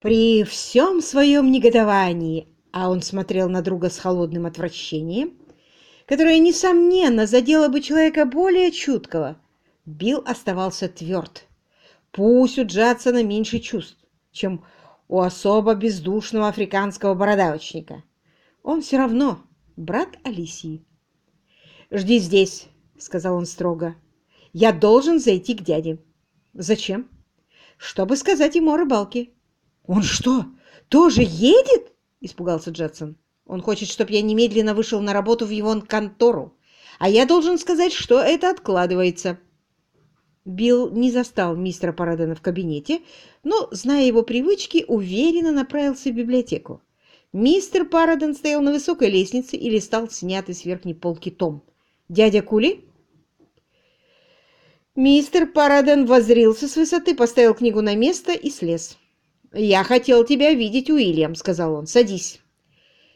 При всем своем негодовании, а он смотрел на друга с холодным отвращением, которое, несомненно, задело бы человека более чуткого, Билл оставался тверд. Пусть у Джадсона меньше чувств, чем у особо бездушного африканского бородавочника. Он все равно брат Алисии. «Жди здесь», — сказал он строго. «Я должен зайти к дяде». «Зачем?» «Чтобы сказать ему о рыбалке». «Он что, тоже едет?» — испугался Джадсон. «Он хочет, чтобы я немедленно вышел на работу в его контору, а я должен сказать, что это откладывается». Билл не застал мистера Парадена в кабинете, но, зная его привычки, уверенно направился в библиотеку. Мистер Параден стоял на высокой лестнице и листал снятый с верхней полки том. «Дядя Кули?» Мистер Параден воззрился с высоты, поставил книгу на место и слез. «Я хотел тебя видеть, Уильям», — сказал он. «Садись.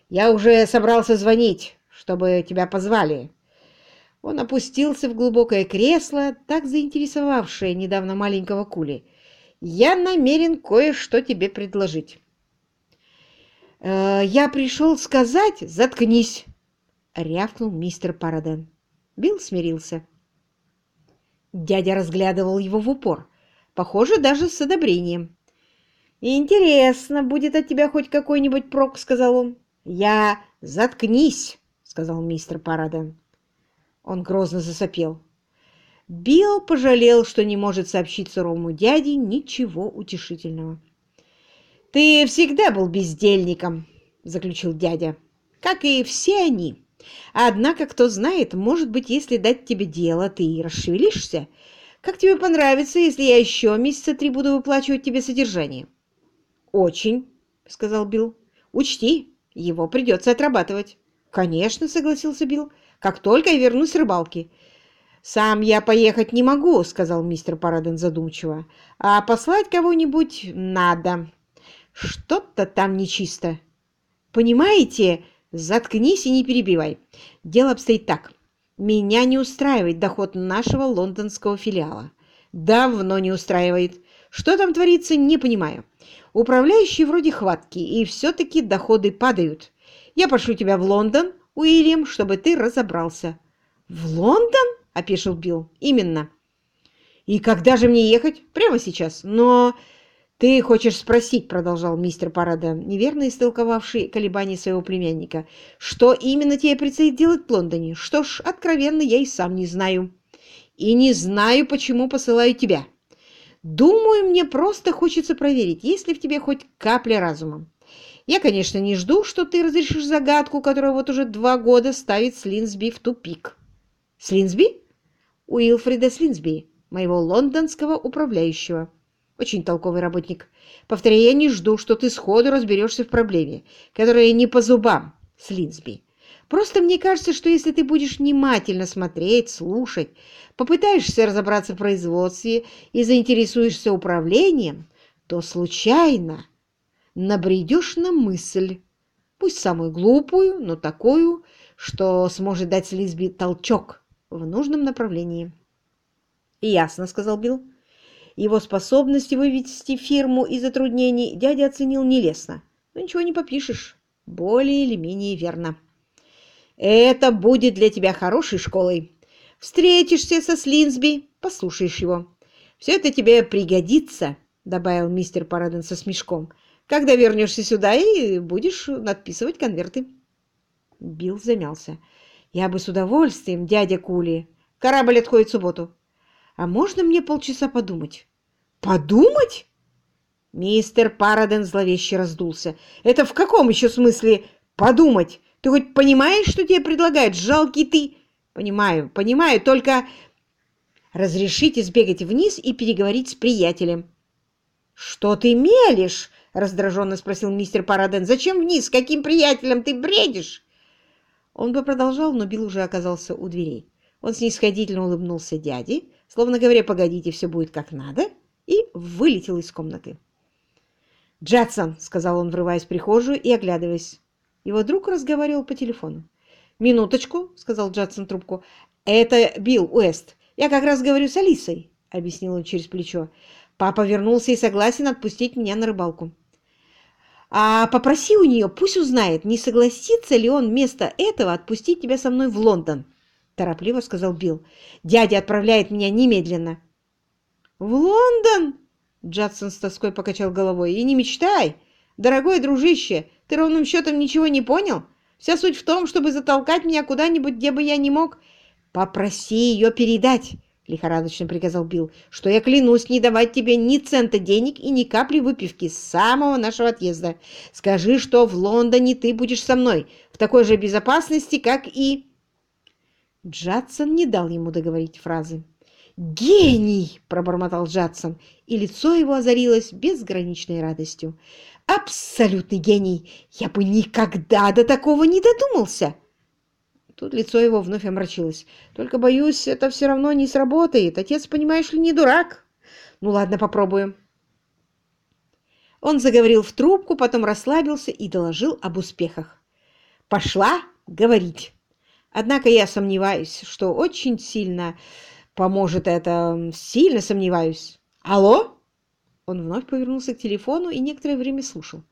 Я уже собрался звонить, чтобы тебя позвали. Он опустился в глубокое кресло, так заинтересовавшее недавно маленького Кули. «Я намерен кое-что тебе предложить». «Э, «Я пришел сказать, заткнись!» — рявкнул мистер Параден. Билл смирился. Дядя разглядывал его в упор, похоже, даже с одобрением. «Интересно, будет от тебя хоть какой-нибудь прок», — сказал он. «Я... Заткнись!» — сказал мистер Параден. Он грозно засопел. Билл пожалел, что не может сообщить суровому дяде ничего утешительного. «Ты всегда был бездельником», — заключил дядя, — «как и все они. Однако, кто знает, может быть, если дать тебе дело, ты и расшевелишься. Как тебе понравится, если я еще месяца три буду выплачивать тебе содержание?» «Очень», — сказал Билл. «Учти, его придется отрабатывать». «Конечно», — согласился Билл как только я вернусь с рыбалки. «Сам я поехать не могу», — сказал мистер Параден задумчиво. «А послать кого-нибудь надо. Что-то там нечисто. Понимаете? Заткнись и не перебивай. Дело обстоит так. Меня не устраивает доход нашего лондонского филиала. Давно не устраивает. Что там творится, не понимаю. Управляющие вроде хватки, и все-таки доходы падают. Я пошлю тебя в Лондон, Уильям, чтобы ты разобрался». «В Лондон?» — опешил Билл. «Именно». «И когда же мне ехать?» «Прямо сейчас. Но...» «Ты хочешь спросить», — продолжал мистер Парада, неверно истолковавший колебания своего племянника, «что именно тебе предстоит делать в Лондоне? Что ж, откровенно, я и сам не знаю. И не знаю, почему посылаю тебя. Думаю, мне просто хочется проверить, есть ли в тебе хоть капля разума. Я, конечно, не жду, что ты разрешишь загадку, которая вот уже два года ставит Слинсби в тупик. Слинсби? Уилфрида Слинсби, моего лондонского управляющего. Очень толковый работник. Повторяю, я не жду, что ты сходу разберешься в проблеме, которая не по зубам Слинсби. Просто мне кажется, что если ты будешь внимательно смотреть, слушать, попытаешься разобраться в производстве и заинтересуешься управлением, то случайно набредешь на мысль, пусть самую глупую, но такую, что сможет дать Слизби толчок в нужном направлении. «Ясно», — сказал Билл. Его способности вывести фирму из затруднений дядя оценил нелестно. Но ничего не попишешь. Более или менее верно. «Это будет для тебя хорошей школой. Встретишься со Слинсби, послушаешь его. Все это тебе пригодится», — добавил мистер Параден со смешком когда вернешься сюда и будешь надписывать конверты. Билл замялся. Я бы с удовольствием, дядя Кули. Корабль отходит в субботу. А можно мне полчаса подумать? Подумать? Мистер Параден зловеще раздулся. Это в каком еще смысле подумать? Ты хоть понимаешь, что тебе предлагают? Жалкий ты. Понимаю, понимаю, только разрешите сбегать вниз и переговорить с приятелем. Что ты мелешь? раздраженно спросил мистер Параден. «Зачем вниз? Каким приятелем ты бредишь?» Он бы продолжал, но Билл уже оказался у дверей. Он снисходительно улыбнулся дяде, словно говоря, «Погодите, все будет как надо», и вылетел из комнаты. «Джадсон», — сказал он, врываясь в прихожую и оглядываясь. Его друг разговаривал по телефону. «Минуточку», — сказал Джадсон трубку. «Это Билл Уэст. Я как раз говорю с Алисой», — объяснил он через плечо. «Папа вернулся и согласен отпустить меня на рыбалку». А попроси у нее, пусть узнает, не согласится ли он вместо этого отпустить тебя со мной в Лондон, торопливо сказал Билл. Дядя отправляет меня немедленно. В Лондон? Джадсон с тоской покачал головой. И не мечтай, дорогой дружище, ты ровным счетом ничего не понял? Вся суть в том, чтобы затолкать меня куда-нибудь, где бы я не мог. Попроси ее передать, — лихорадочно приказал Билл, — что я клянусь не давать тебе ни цента денег и ни капли выпивки с самого нашего отъезда. Скажи, что в Лондоне ты будешь со мной, в такой же безопасности, как и... Джадсон не дал ему договорить фразы. «Гений!» — пробормотал Джадсон, и лицо его озарилось безграничной радостью. «Абсолютный гений! Я бы никогда до такого не додумался!» Тут лицо его вновь омрачилось. «Только, боюсь, это все равно не сработает. Отец, понимаешь ли, не дурак. Ну ладно, попробуем». Он заговорил в трубку, потом расслабился и доложил об успехах. «Пошла говорить. Однако я сомневаюсь, что очень сильно поможет это. Сильно сомневаюсь. Алло?» Он вновь повернулся к телефону и некоторое время слушал.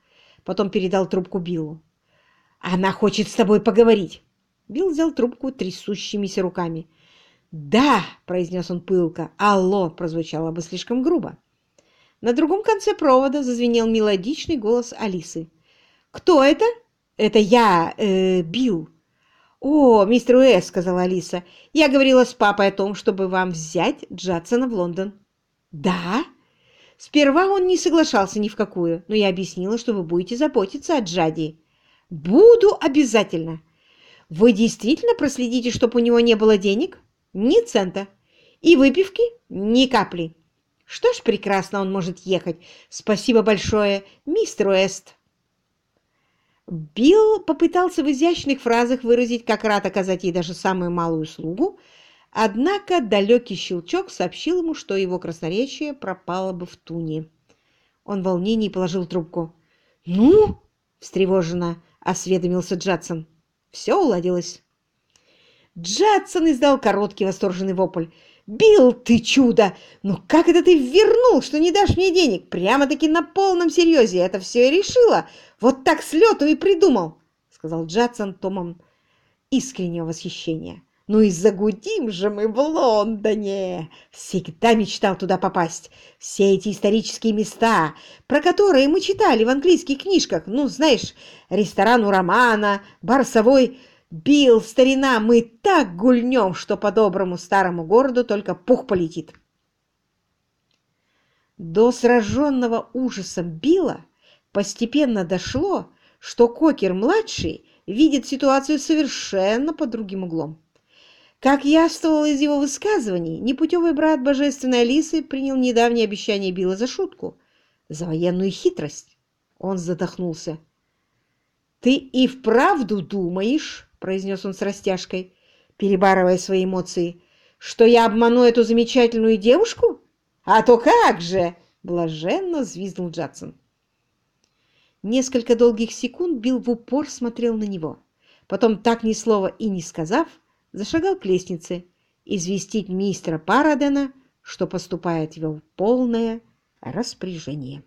Потом передал трубку Биллу. «Она хочет с тобой поговорить». Билл взял трубку трясущимися руками. «Да!» — произнес он пылко. «Алло!» — прозвучало бы слишком грубо. На другом конце провода зазвенел мелодичный голос Алисы. «Кто это?» «Это я, э, Билл». «О, мистер Уэс», — сказала Алиса, — «я говорила с папой о том, чтобы вам взять Джадсона в Лондон». «Да?» Сперва он не соглашался ни в какую, но я объяснила, что вы будете заботиться о Джади. «Буду обязательно!» Вы действительно проследите, чтобы у него не было денег? Ни цента. И выпивки? Ни капли. Что ж, прекрасно он может ехать. Спасибо большое, мистер Уэст. Билл попытался в изящных фразах выразить, как рад оказать ей даже самую малую услугу, однако далекий щелчок сообщил ему, что его красноречие пропало бы в туне. Он в волнении положил трубку. «Ну?» — встревоженно осведомился Джадсон. Все уладилось. Джадсон издал короткий восторженный вопль. «Билл, ты чудо! Ну как это ты вернул, что не дашь мне денег? Прямо-таки на полном серьезе это все и решила. Вот так с лету и придумал!» Сказал Джадсон томом искреннего восхищения. Ну и загудим же мы в Лондоне! Всегда мечтал туда попасть. Все эти исторические места, про которые мы читали в английских книжках. Ну, знаешь, ресторан у Романа, бар совой. Билл, старина, мы так гульнем, что по доброму старому городу только пух полетит. До сраженного ужасом Билла постепенно дошло, что Кокер-младший видит ситуацию совершенно под другим углом. Как яствовало из его высказываний, непутевый брат божественной Алисы принял недавнее обещание Билла за шутку, за военную хитрость. Он задохнулся. «Ты и вправду думаешь, — произнес он с растяжкой, перебарывая свои эмоции, — что я обману эту замечательную девушку? А то как же!» — блаженно взвизгнул Джадсон. Несколько долгих секунд Билл в упор смотрел на него. Потом, так ни слова и не сказав, зашагал к лестнице известить мистера Парадена, что поступает в полное распоряжение.